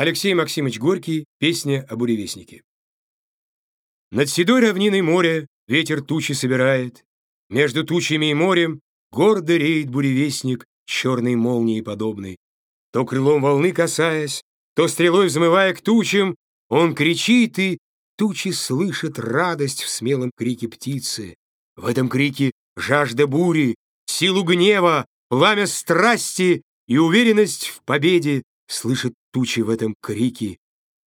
Алексей Максимович Горький, песня о буревестнике. Над седой равниной моря ветер тучи собирает, Между тучами и морем гордо реет буревестник, черной молнии подобный. То крылом волны касаясь, то стрелой взмывая к тучам, он кричит, и тучи слышат радость в смелом крике птицы. В этом крике жажда бури, силу гнева, пламя страсти и уверенность в победе слышат тучи в этом крике.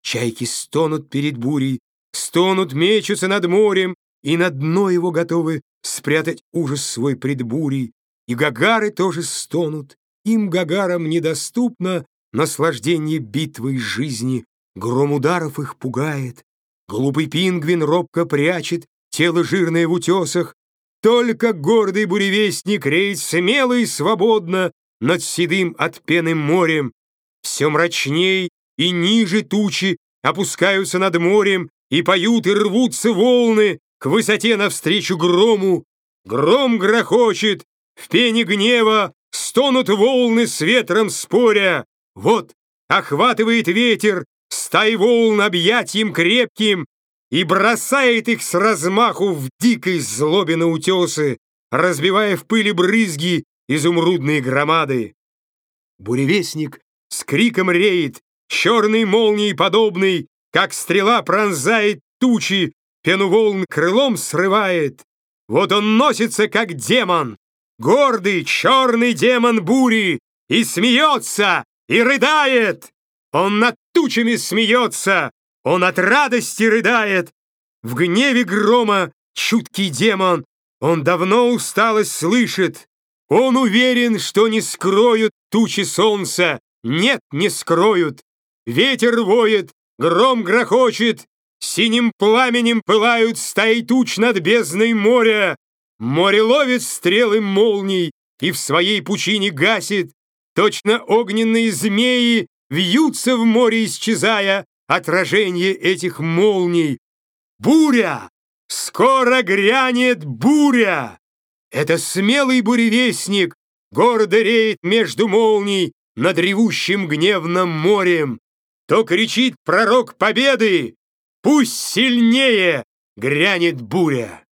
Чайки стонут перед бурей, стонут, мечутся над морем, и на дно его готовы спрятать ужас свой пред бурей. И гагары тоже стонут, им гагарам недоступно наслаждение битвы жизни, гром ударов их пугает. Глупый пингвин робко прячет тело жирное в утесах, только гордый буревестник реет смело и свободно над седым от пены морем, все мрачней и ниже тучи опускаются над морем и поют и рвутся волны к высоте навстречу грому. Гром грохочет, в пене гнева стонут волны с ветром споря. Вот охватывает ветер стаи волн объятием крепким и бросает их с размаху в дикой злобе на утесы, разбивая в пыли брызги изумрудные громады. Буревестник с криком реет, черной молнией подобный, как стрела пронзает тучи, пену волн крылом срывает. Вот он носится, как демон, гордый черный демон бури, и смеется, и рыдает. Он над тучами смеется, он от радости рыдает. В гневе грома чуткий демон, он давно усталость слышит. Он уверен, что не скроют тучи солнца, нет, не скроют. Ветер воет, гром грохочет, Синим пламенем пылают стаи туч над бездной моря. Море ловит стрелы молний и в своей пучине гасит. Точно огненные змеи вьются в море, исчезая отражение этих молний. Буря! Скоро грянет буря! Это смелый буревестник, гордо реет между молний, над ревущим гневным морем. То кричит пророк победы, пусть сильнее грянет буря.